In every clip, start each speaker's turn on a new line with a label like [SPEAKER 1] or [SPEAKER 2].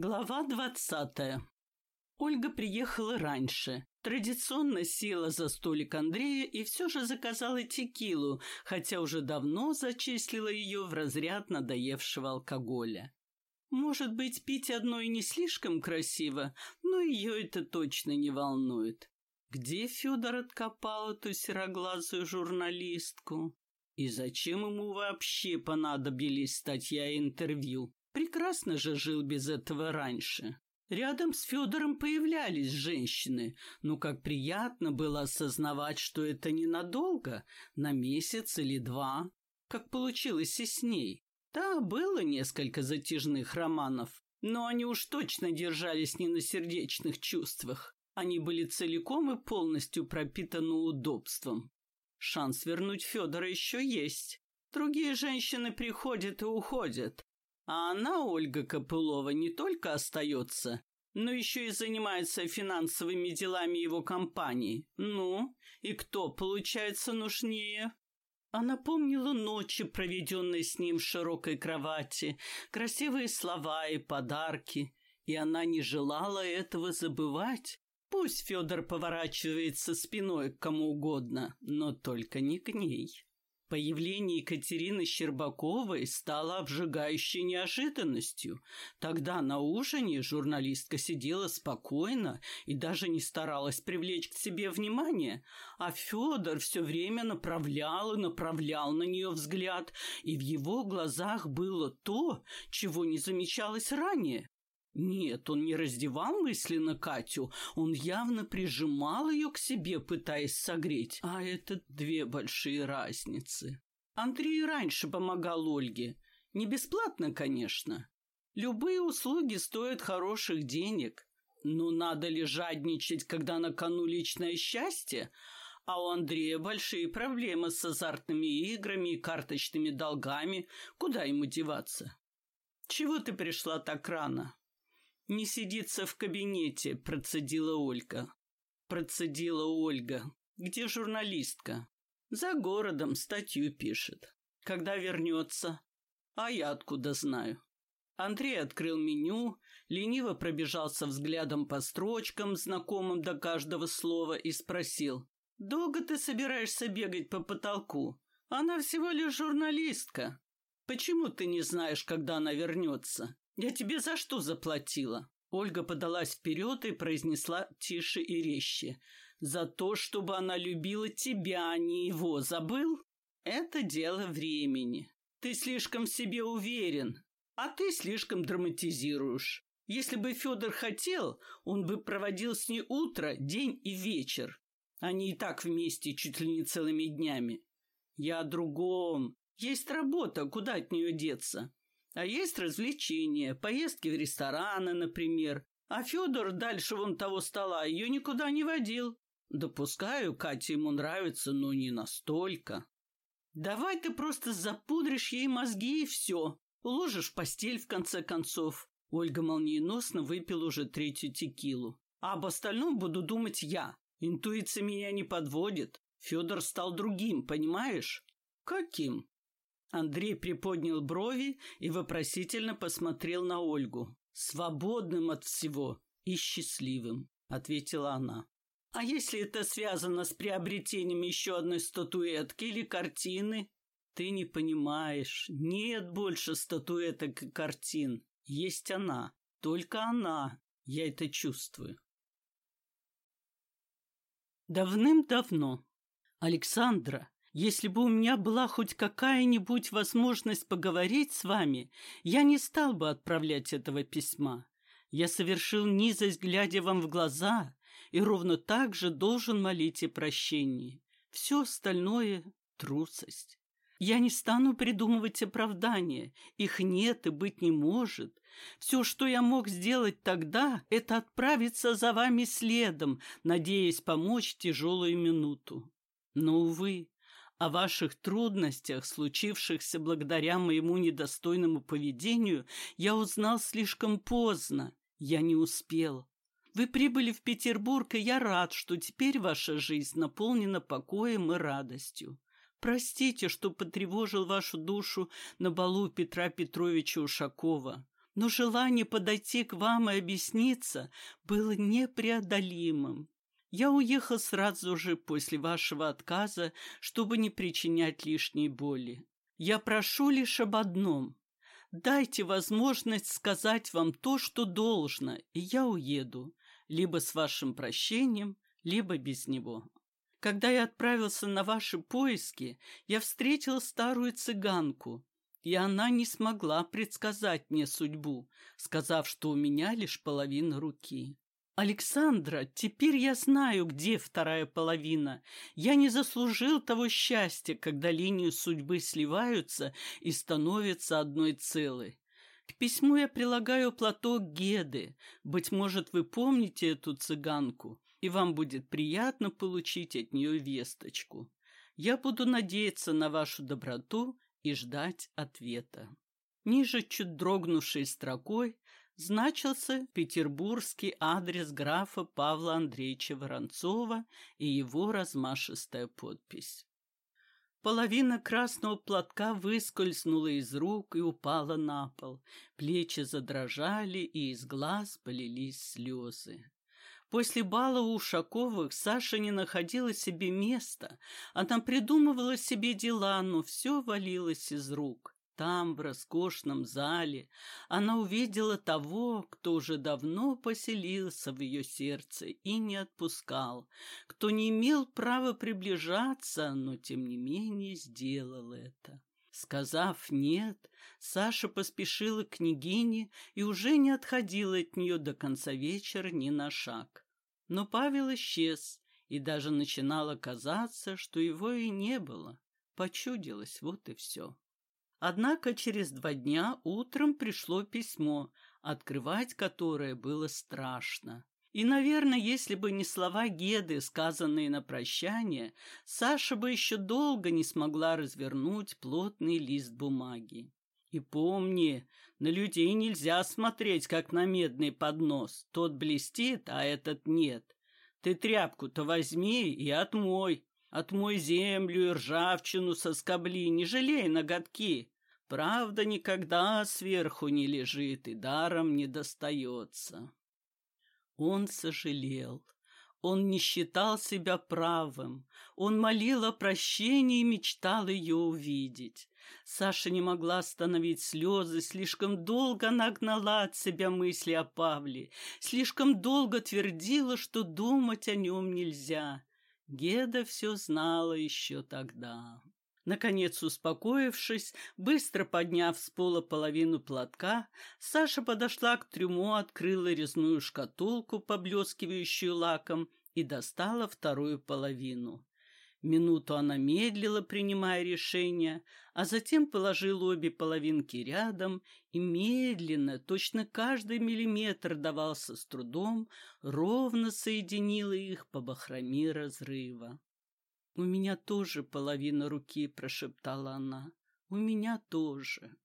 [SPEAKER 1] Глава двадцатая. Ольга приехала раньше. Традиционно села за столик Андрея и все же заказала текилу, хотя уже давно зачислила ее в разряд надоевшего алкоголя. Может быть, пить одно и не слишком красиво, но ее это точно не волнует. Где Федор откопал эту сероглазую журналистку? И зачем ему вообще понадобились статья и интервью? Прекрасно же жил без этого раньше. Рядом с Федором появлялись женщины, но как приятно было осознавать, что это ненадолго, на месяц или два, как получилось и с ней. Да, было несколько затяжных романов, но они уж точно держались не на сердечных чувствах. Они были целиком и полностью пропитаны удобством. Шанс вернуть Федора еще есть. Другие женщины приходят и уходят, а она, Ольга Копылова, не только остается, но еще и занимается финансовыми делами его компании. Ну, и кто, получается, нужнее? Она помнила ночи, проведенные с ним в широкой кровати, красивые слова и подарки, и она не желала этого забывать. Пусть Федор поворачивается спиной к кому угодно, но только не к ней. Появление Екатерины Щербаковой стало обжигающей неожиданностью. Тогда на ужине журналистка сидела спокойно и даже не старалась привлечь к себе внимание, а Федор все время направлял и направлял на нее взгляд, и в его глазах было то, чего не замечалось ранее. Нет, он не раздевал мысленно Катю, он явно прижимал ее к себе, пытаясь согреть. А это две большие разницы. Андрей раньше помогал Ольге. Не бесплатно, конечно. Любые услуги стоят хороших денег. Но надо ли жадничать, когда на кону личное счастье? А у Андрея большие проблемы с азартными играми и карточными долгами. Куда ему деваться? Чего ты пришла так рано? «Не сидится в кабинете», — процедила Ольга. Процедила Ольга. «Где журналистка?» «За городом статью пишет. Когда вернется?» «А я откуда знаю?» Андрей открыл меню, лениво пробежался взглядом по строчкам, знакомым до каждого слова, и спросил. «Долго ты собираешься бегать по потолку? Она всего лишь журналистка. Почему ты не знаешь, когда она вернется? «Я тебе за что заплатила?» Ольга подалась вперед и произнесла тише и резче. «За то, чтобы она любила тебя, а не его, забыл? Это дело времени. Ты слишком в себе уверен, а ты слишком драматизируешь. Если бы Федор хотел, он бы проводил с ней утро, день и вечер. Они и так вместе чуть ли не целыми днями. Я о другом. Есть работа, куда от нее деться? А есть развлечения, поездки в рестораны, например. А Федор дальше вон того стола ее никуда не водил. Допускаю, Кате ему нравится, но не настолько. Давай ты просто запудришь ей мозги и все. Уложишь в постель, в конце концов. Ольга молниеносно выпила уже третью текилу. А об остальном буду думать я. Интуиция меня не подводит. Федор стал другим, понимаешь? Каким? Андрей приподнял брови и вопросительно посмотрел на Ольгу. «Свободным от всего и счастливым», — ответила она. «А если это связано с приобретением еще одной статуэтки или картины?» «Ты не понимаешь. Нет больше статуэток и картин. Есть она. Только она. Я это чувствую». Давным-давно Александра если бы у меня была хоть какая-нибудь возможность поговорить с вами, я не стал бы отправлять этого письма. Я совершил низость, глядя вам в глаза, и ровно так же должен молить о прощении. Все остальное — трусость. Я не стану придумывать оправдания. Их нет и быть не может. Все, что я мог сделать тогда, это отправиться за вами следом, надеясь помочь тяжелую минуту. Но, увы, о ваших трудностях, случившихся благодаря моему недостойному поведению, я узнал слишком поздно. Я не успел. Вы прибыли в Петербург, и я рад, что теперь ваша жизнь наполнена покоем и радостью. Простите, что потревожил вашу душу на балу Петра Петровича Ушакова. но желание подойти к вам и объясниться было непреодолимым. Я уехал сразу же после вашего отказа, чтобы не причинять лишней боли. Я прошу лишь об одном. Дайте возможность сказать вам то, что должно, и я уеду, либо с вашим прощением, либо без него. Когда я отправился на ваши поиски, я встретил старую цыганку, и она не смогла предсказать мне судьбу, сказав, что у меня лишь половина руки. «Александра, теперь я знаю, где вторая половина. Я не заслужил того счастья, когда линии судьбы сливаются и становятся одной целой. К письму я прилагаю платок Геды. Быть может, вы помните эту цыганку, и вам будет приятно получить от нее весточку. Я буду надеяться на вашу доброту и ждать ответа. Ниже, чуть дрогнувшей строкой, значился петербургский адрес графа Павла Андреевича Воронцова и его размашистая подпись. Половина красного платка выскользнула из рук и упала на пол. Плечи задрожали, и из глаз полились слезы. После бала у Ушаковых Саша не находила себе места. Она придумывала себе дела, но все валилось из рук. Там, в роскошном зале, она увидела того, кто уже давно поселился в ее сердце и не отпускал, кто не имел права приближаться, но тем не менее сделал это. Сказав «нет», Саша поспешила к княгине и уже не отходила от нее до конца вечера ни на шаг. Но Павел исчез, и даже начинало казаться, что его и не было. Почудилось, вот и все. Однако через два дня утром пришло письмо, открывать которое было страшно. И, наверное, если бы не слова Геды, сказанные на прощание, Саша бы еще долго не смогла развернуть плотный лист бумаги. И помни, на людей нельзя смотреть, как на медный поднос. Тот блестит, а этот нет. Ты тряпку-то возьми и отмой. Отмой землю и ржавчину соскобли, не жалей ноготки. Правда никогда сверху не лежит и даром не достается. Он сожалел. Он не считал себя правым. Он молил о прощении и мечтал ее увидеть. Саша не могла остановить слезы, слишком долго она гнала от себя мысли о Павле, слишком долго твердила, что думать о нем нельзя. Геда все знала еще тогда. Наконец, успокоившись, быстро подняв с пола половину платка, Саша подошла к трюму, открыла резную шкатулку, поблескивающую лаком, и достала вторую половину. Минуту она медлила, принимая решение, а затем положила обе половинки рядом и медленно, точно каждый миллиметр давался с трудом, ровно соединила их по бахроме разрыва. «У меня тоже половина руки», — прошептала она. «У меня тоже».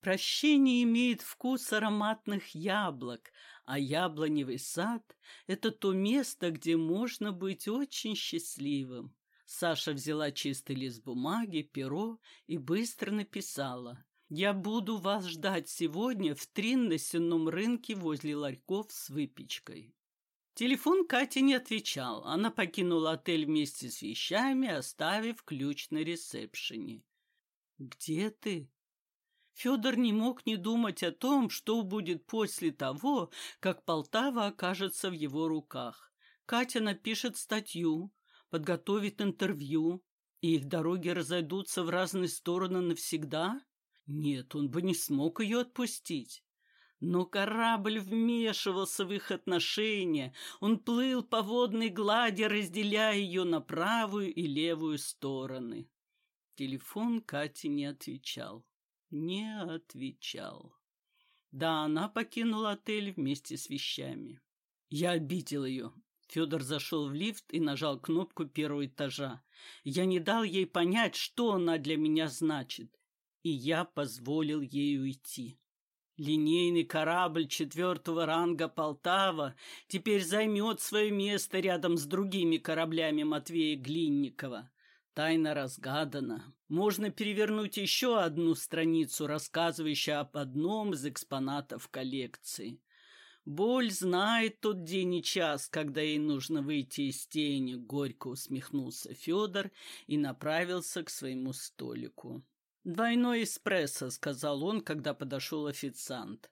[SPEAKER 1] Прощение имеет вкус ароматных яблок, а яблоневый сад — это то место, где можно быть очень счастливым. Саша взяла чистый лист бумаги, перо и быстро написала. «Я буду вас ждать сегодня в Трин на сенном рынке возле ларьков с выпечкой». Телефон Кати не отвечал. Она покинула отель вместе с вещами, оставив ключ на ресепшене. «Где ты?» Федор не мог не думать о том, что будет после того, как Полтава окажется в его руках. Катя напишет статью, подготовит интервью, и их дороги разойдутся в разные стороны навсегда? Нет, он бы не смог ее отпустить. Но корабль вмешивался в их отношения, он плыл по водной глади, разделяя ее на правую и левую стороны. Телефон Кати не отвечал. Не отвечал. Да, она покинула отель вместе с вещами. Я обидел ее. Федор зашел в лифт и нажал кнопку первого этажа. Я не дал ей понять, что она для меня значит, и я позволил ей уйти. Линейный корабль четвертого ранга «Полтава» теперь займет свое место рядом с другими кораблями Матвея Глинникова. Тайна разгадана. Можно перевернуть еще одну страницу, рассказывающую об одном из экспонатов коллекции. Боль знает тот день и час, когда ей нужно выйти из тени, горько усмехнулся Федор и направился к своему столику. «Двойной эспрессо», — сказал он, когда подошел официант.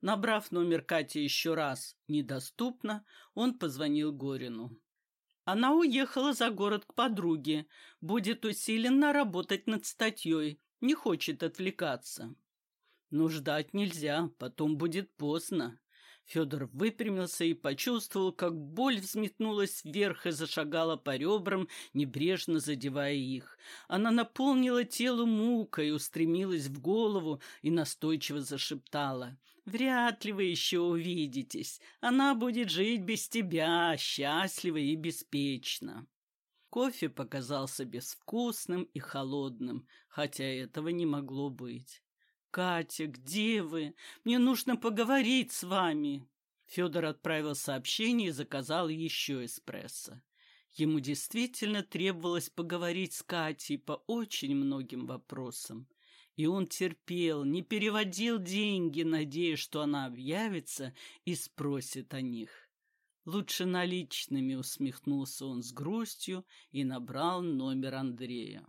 [SPEAKER 1] Набрав номер Кати еще раз «недоступно», он позвонил Горину. Она уехала за город к подруге, будет усиленно работать над статьей, не хочет отвлекаться. Но ждать нельзя, потом будет поздно. Федор выпрямился и почувствовал, как боль взметнулась вверх и зашагала по ребрам, небрежно задевая их. Она наполнила тело мукой, устремилась в голову и настойчиво зашептала. «Вряд ли вы еще увидитесь. Она будет жить без тебя, счастливо и беспечно». Кофе показался безвкусным и холодным, хотя этого не могло быть. «Катя, где вы? Мне нужно поговорить с вами!» Федор отправил сообщение и заказал еще эспрессо. Ему действительно требовалось поговорить с Катей по очень многим вопросам. И он терпел, не переводил деньги, надеясь, что она объявится и спросит о них. Лучше наличными усмехнулся он с грустью и набрал номер Андрея.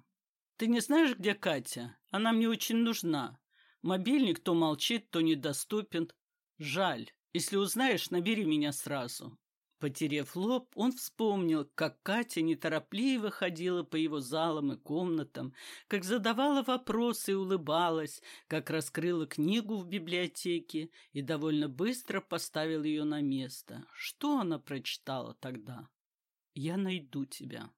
[SPEAKER 1] «Ты не знаешь, где Катя? Она мне очень нужна. Мобильник то молчит, то недоступен. Жаль. Если узнаешь, набери меня сразу. Потерев лоб, он вспомнил, как Катя неторопливо ходила по его залам и комнатам, как задавала вопросы и улыбалась, как раскрыла книгу в библиотеке и довольно быстро поставил ее на место. Что она прочитала тогда? «Я найду тебя».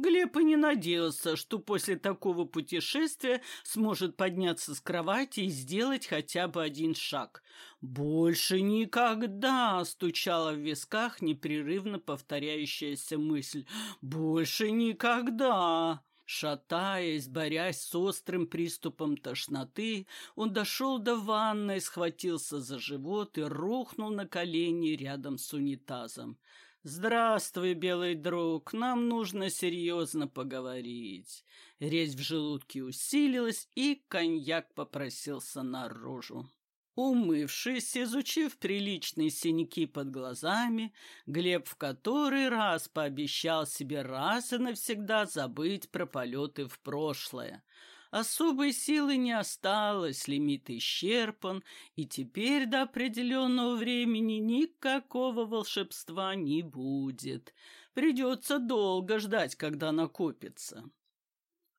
[SPEAKER 1] Глеб и не надеялся, что после такого путешествия сможет подняться с кровати и сделать хотя бы один шаг. «Больше никогда!» — стучала в висках непрерывно повторяющаяся мысль. «Больше никогда!» Шатаясь, борясь с острым приступом тошноты, он дошел до ванной, схватился за живот и рухнул на колени рядом с унитазом. «Здравствуй, белый друг, нам нужно серьезно поговорить». Резь в желудке усилилась, и коньяк попросился наружу. Умывшись, изучив приличные синяки под глазами, Глеб в который раз пообещал себе раз и навсегда забыть про полеты в прошлое. Особой силы не осталось, лимит исчерпан, и теперь до определенного времени никакого волшебства не будет. Придется долго ждать, когда накопится.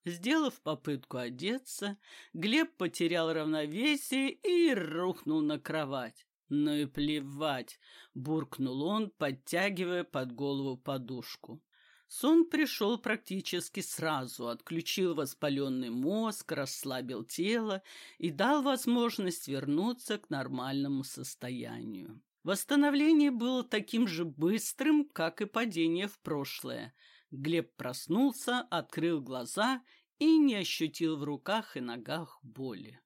[SPEAKER 1] Сделав попытку одеться, Глеб потерял равновесие и рухнул на кровать. «Ну и плевать!» — буркнул он, подтягивая под голову подушку. Сон пришел практически сразу, отключил воспаленный мозг, расслабил тело и дал возможность вернуться к нормальному состоянию. Восстановление было таким же быстрым, как и падение в прошлое. Глеб проснулся, открыл глаза и не ощутил в руках и ногах боли.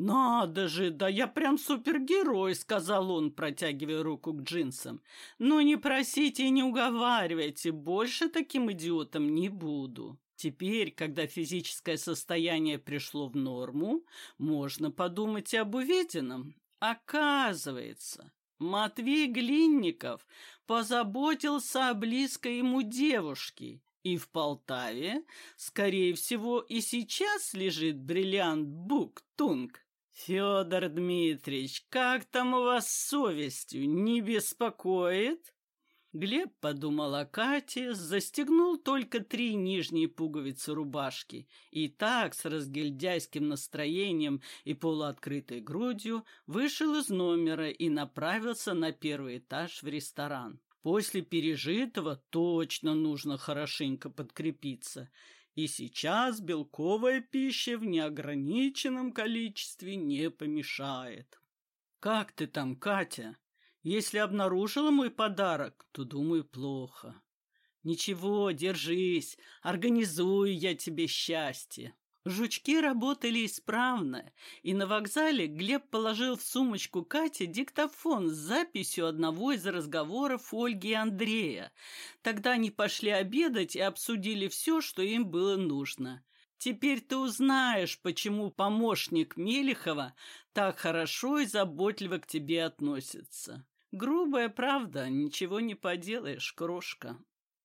[SPEAKER 1] «Надо же, да я прям супергерой», — сказал он, протягивая руку к джинсам. «Но не просите и не уговаривайте, больше таким идиотом не буду». Теперь, когда физическое состояние пришло в норму, можно подумать и об увиденном. Оказывается, Матвей Глинников позаботился о близкой ему девушке, и в Полтаве, скорее всего, и сейчас лежит бриллиант Бук-Тунг. «Федор Дмитриевич, как там у вас с совестью? Не беспокоит?» Глеб подумал о Кате, застегнул только три нижние пуговицы рубашки и так с разгильдяйским настроением и полуоткрытой грудью вышел из номера и направился на первый этаж в ресторан. После пережитого точно нужно хорошенько подкрепиться – и сейчас белковая пища в неограниченном количестве не помешает. Как ты там, Катя? Если обнаружила мой подарок, то, думаю, плохо. Ничего, держись, организую я тебе счастье. Жучки работали исправно, и на вокзале Глеб положил в сумочку Кате диктофон с записью одного из разговоров Ольги и Андрея. Тогда они пошли обедать и обсудили все, что им было нужно. Теперь ты узнаешь, почему помощник Мелехова так хорошо и заботливо к тебе относится. Грубая правда, ничего не поделаешь, крошка.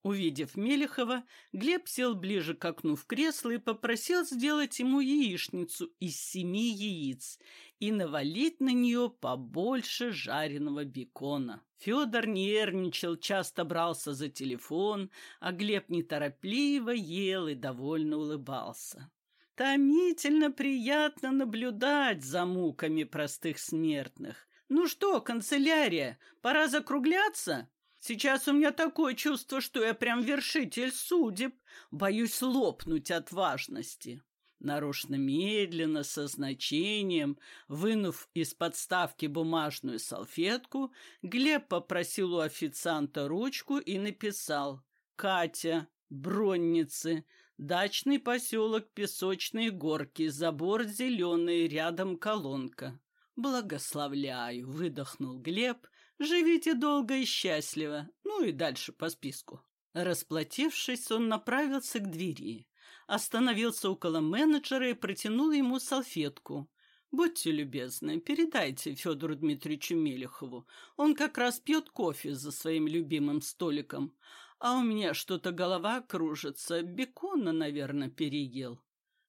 [SPEAKER 1] Увидев Мелехова, Глеб сел ближе к окну в кресло и попросил сделать ему яичницу из семи яиц и навалить на нее побольше жареного бекона. Федор нервничал, часто брался за телефон, а Глеб неторопливо ел и довольно улыбался. Томительно приятно наблюдать за муками простых смертных. «Ну что, канцелярия, пора закругляться?» Сейчас у меня такое чувство, что я прям вершитель судеб. Боюсь лопнуть от важности. Нарочно медленно, со значением, вынув из подставки бумажную салфетку, Глеб попросил у официанта ручку и написал «Катя, Бронницы, дачный поселок Песочные горки, забор зеленый, рядом колонка». «Благословляю», — выдохнул Глеб Живите долго и счастливо, ну и дальше по списку. Расплатившись, он направился к двери. Остановился около менеджера и протянул ему салфетку. «Будьте любезны, передайте Федору Дмитриевичу Мелехову. Он как раз пьет кофе за своим любимым столиком. А у меня что-то голова кружится, бекона, наверное, переел».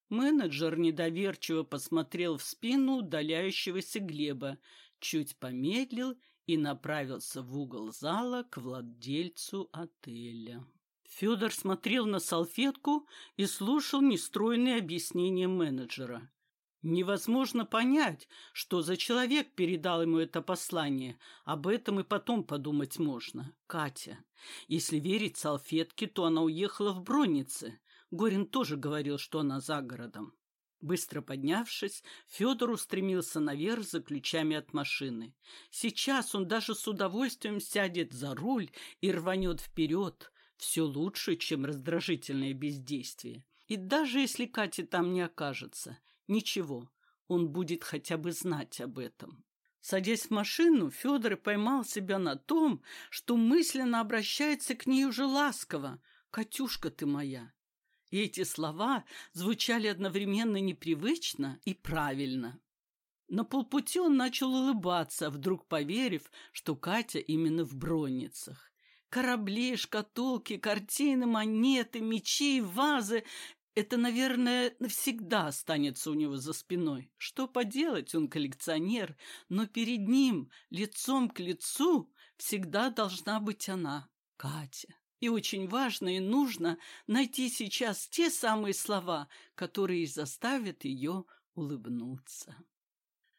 [SPEAKER 1] Менеджер недоверчиво посмотрел в спину удаляющегося Глеба, чуть помедлил и направился в угол зала к владельцу отеля. Федор смотрел на салфетку и слушал нестройные объяснения менеджера. Невозможно понять, что за человек передал ему это послание. Об этом и потом подумать можно. Катя. Если верить салфетке, то она уехала в Броннице. Горин тоже говорил, что она за городом. Быстро поднявшись, Федор устремился наверх за ключами от машины. Сейчас он даже с удовольствием сядет за руль и рванет вперед. Все лучше, чем раздражительное бездействие. И даже если Катя там не окажется, ничего, он будет хотя бы знать об этом. Садясь в машину, Федор поймал себя на том, что мысленно обращается к ней уже ласково. «Катюшка ты моя, и эти слова звучали одновременно непривычно и правильно. На полпути он начал улыбаться, вдруг поверив, что Катя именно в бронницах. Корабли, шкатулки, картины, монеты, мечи, вазы — это, наверное, навсегда останется у него за спиной. Что поделать, он коллекционер, но перед ним, лицом к лицу, всегда должна быть она, Катя. И очень важно и нужно найти сейчас те самые слова, которые заставят ее улыбнуться.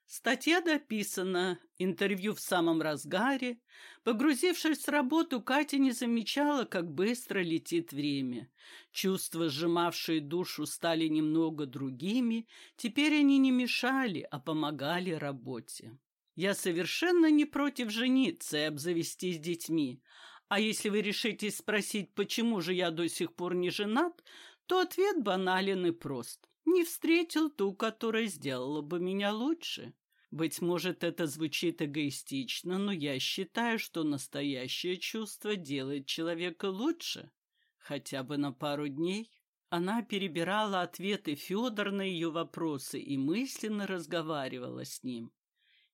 [SPEAKER 1] Статья дописана, интервью в самом разгаре. Погрузившись в работу, Катя не замечала, как быстро летит время. Чувства, сжимавшие душу, стали немного другими. Теперь они не мешали, а помогали работе. Я совершенно не против жениться и обзавестись детьми, а если вы решитесь спросить, почему же я до сих пор не женат, то ответ банален и прост. Не встретил ту, которая сделала бы меня лучше. Быть может, это звучит эгоистично, но я считаю, что настоящее чувство делает человека лучше. Хотя бы на пару дней. Она перебирала ответы Федор на ее вопросы и мысленно разговаривала с ним.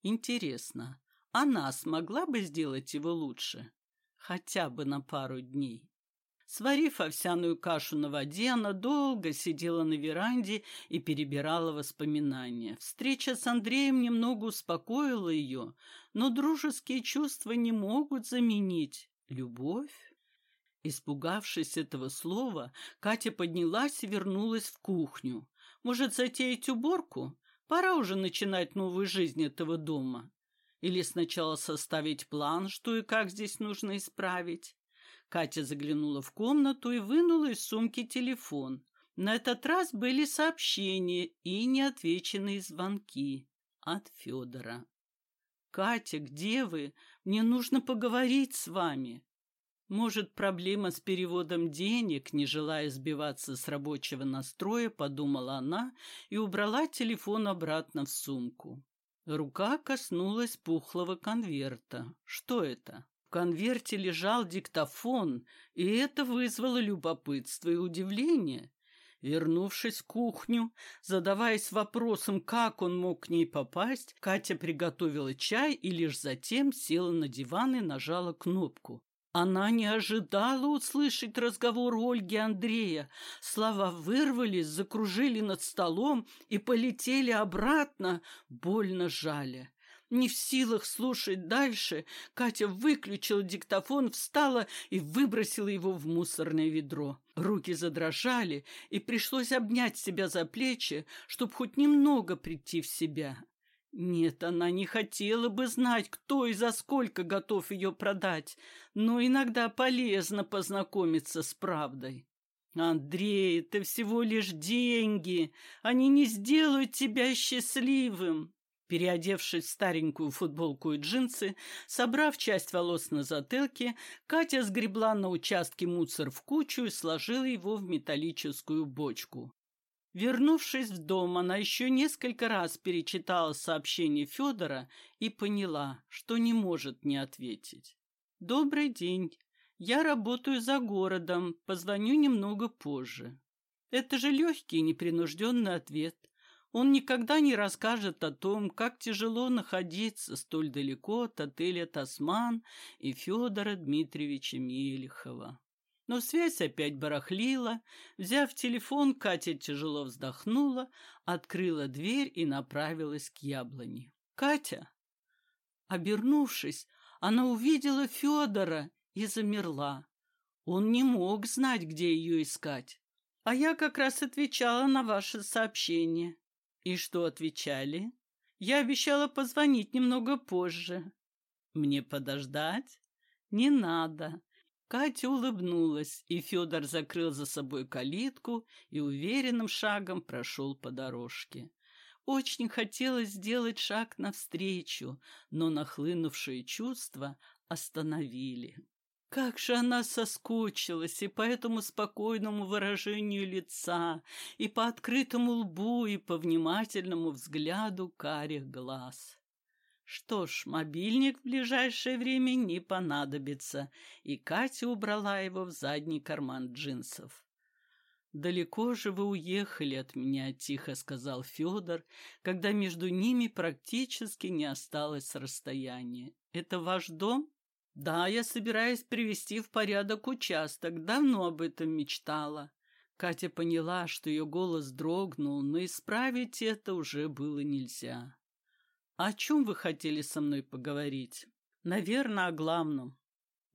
[SPEAKER 1] Интересно, она смогла бы сделать его лучше? Хотя бы на пару дней. Сварив овсяную кашу на воде, она долго сидела на веранде и перебирала воспоминания. Встреча с Андреем немного успокоила ее, но дружеские чувства не могут заменить любовь. Испугавшись этого слова, Катя поднялась и вернулась в кухню. Может, затеять уборку? Пора уже начинать новую жизнь этого дома. Или сначала составить план, что и как здесь нужно исправить? Катя заглянула в комнату и вынула из сумки телефон. На этот раз были сообщения и неотвеченные звонки от Федора. «Катя, где вы? Мне нужно поговорить с вами». Может, проблема с переводом денег, не желая сбиваться с рабочего настроя, подумала она и убрала телефон обратно в сумку. Рука коснулась пухлого конверта. Что это? В конверте лежал диктофон, и это вызвало любопытство и удивление. Вернувшись в кухню, задаваясь вопросом, как он мог к ней попасть, Катя приготовила чай и лишь затем села на диван и нажала кнопку. Она не ожидала услышать разговор Ольги Андрея. Слова вырвались, закружили над столом и полетели обратно, больно жали. Не в силах слушать дальше, Катя выключила диктофон, встала и выбросила его в мусорное ведро. Руки задрожали, и пришлось обнять себя за плечи, чтобы хоть немного прийти в себя. Нет, она не хотела бы знать, кто и за сколько готов ее продать, но иногда полезно познакомиться с правдой. Андрей, это всего лишь деньги, они не сделают тебя счастливым. Переодевшись в старенькую футболку и джинсы, собрав часть волос на затылке, Катя сгребла на участке мусор в кучу и сложила его в металлическую бочку. Вернувшись в дом, она еще несколько раз перечитала сообщение Федора и поняла, что не может не ответить. «Добрый день. Я работаю за городом. Позвоню немного позже». Это же легкий непринужденный ответ. Он никогда не расскажет о том, как тяжело находиться столь далеко от отеля «Тасман» и Федора Дмитриевича Мелехова. Но связь опять барахлила. Взяв телефон, Катя тяжело вздохнула, открыла дверь и направилась к яблоне. «Катя!» Обернувшись, она увидела Федора и замерла. Он не мог знать, где ее искать. А я как раз отвечала на ваше сообщение. И что отвечали? Я обещала позвонить немного позже. Мне подождать? Не надо. Катя улыбнулась, и Федор закрыл за собой калитку и уверенным шагом прошел по дорожке. Очень хотелось сделать шаг навстречу, но нахлынувшие чувства остановили. Как же она соскучилась и по этому спокойному выражению лица, и по открытому лбу, и по внимательному взгляду карих глаз. Что ж, мобильник в ближайшее время не понадобится, и Катя убрала его в задний карман джинсов. «Далеко же вы уехали от меня», — тихо сказал Федор, когда между ними практически не осталось расстояния. «Это ваш дом?» Да, я собираюсь привести в порядок участок, давно об этом мечтала. Катя поняла, что ее голос дрогнул, но исправить это уже было нельзя. «О чем вы хотели со мной поговорить?» «Наверное, о главном.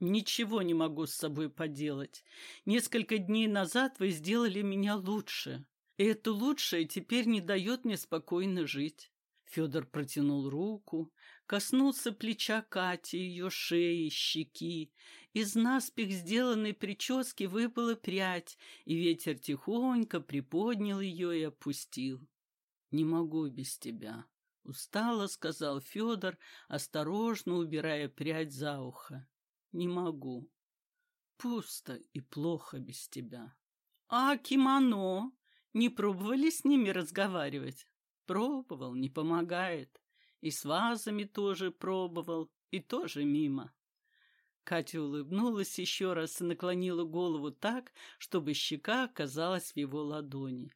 [SPEAKER 1] Ничего не могу с собой поделать. Несколько дней назад вы сделали меня лучше, и это лучшее теперь не дает мне спокойно жить». Федор протянул руку, Коснулся плеча Кати, ее шеи, щеки. Из наспех сделанной прически выпала прядь, и ветер тихонько приподнял ее и опустил. «Не могу без тебя», — устало сказал Федор, осторожно убирая прядь за ухо. «Не могу. Пусто и плохо без тебя». «А кимоно? Не пробовали с ними разговаривать?» «Пробовал, не помогает». И с вазами тоже пробовал, и тоже мимо. Катя улыбнулась еще раз и наклонила голову так, чтобы щека оказалась в его ладони.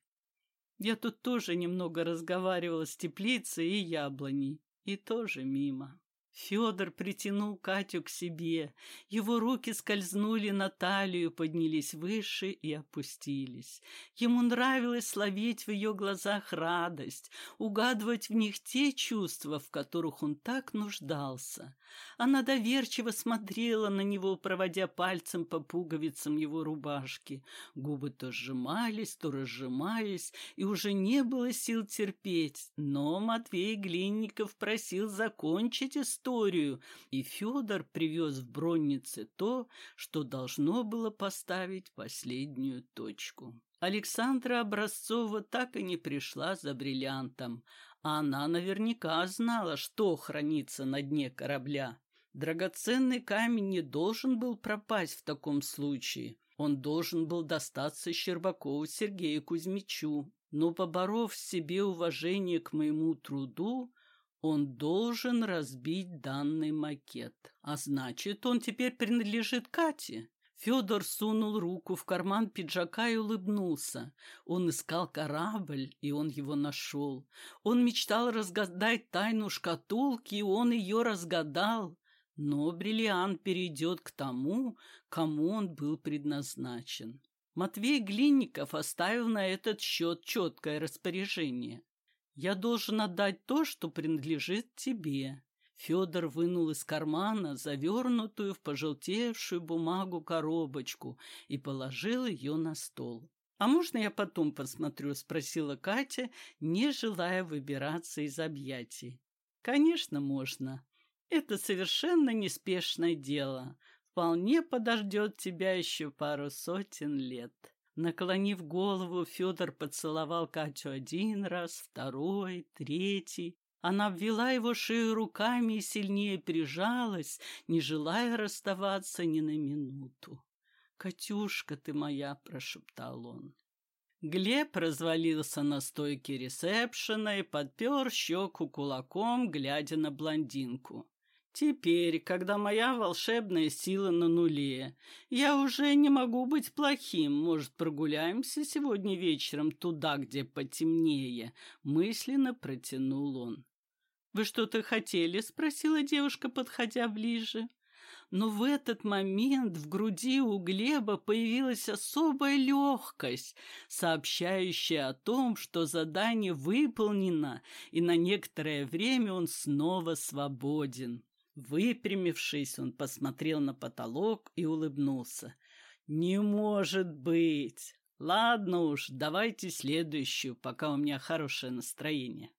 [SPEAKER 1] Я тут тоже немного разговаривала с теплицей и яблоней, и тоже мимо. Федор притянул Катю к себе. Его руки скользнули на талию, поднялись выше и опустились. Ему нравилось ловить в ее глазах радость, угадывать в них те чувства, в которых он так нуждался. Она доверчиво смотрела на него, проводя пальцем по пуговицам его рубашки. Губы то сжимались, то разжимались, и уже не было сил терпеть. Но Матвей Глинников просил закончить историю историю, и Федор привез в броннице то, что должно было поставить последнюю точку. Александра Образцова так и не пришла за бриллиантом, а она наверняка знала, что хранится на дне корабля. Драгоценный камень не должен был пропасть в таком случае. Он должен был достаться Щербакову Сергею Кузьмичу. Но, поборов себе уважение к моему труду, он должен разбить данный макет. А значит, он теперь принадлежит Кате. Федор сунул руку в карман пиджака и улыбнулся. Он искал корабль, и он его нашел. Он мечтал разгадать тайну шкатулки, и он ее разгадал. Но бриллиант перейдет к тому, кому он был предназначен. Матвей Глинников оставил на этот счет четкое распоряжение. «Я должен отдать то, что принадлежит тебе. Федор вынул из кармана завернутую в пожелтевшую бумагу коробочку и положил ее на стол. «А можно я потом посмотрю?» — спросила Катя, не желая выбираться из объятий. «Конечно, можно. Это совершенно неспешное дело. Вполне подождет тебя еще пару сотен лет». Наклонив голову, Федор поцеловал Катю один раз, второй, третий, она ввела его шею руками и сильнее прижалась, не желая расставаться ни на минуту. «Катюшка ты моя!» — прошептал он. Глеб развалился на стойке ресепшена и подпер щеку кулаком, глядя на блондинку. «Теперь, когда моя волшебная сила на нуле, я уже не могу быть плохим. Может, прогуляемся сегодня вечером туда, где потемнее?» — мысленно протянул он. «Вы что-то хотели?» — спросила девушка, подходя ближе. Но в этот момент в груди у Глеба появилась особая легкость, сообщающая о том, что задание выполнено, и на некоторое время он снова свободен. Выпрямившись, он посмотрел на потолок и улыбнулся. «Не может быть! Ладно уж, давайте следующую, пока у меня хорошее настроение».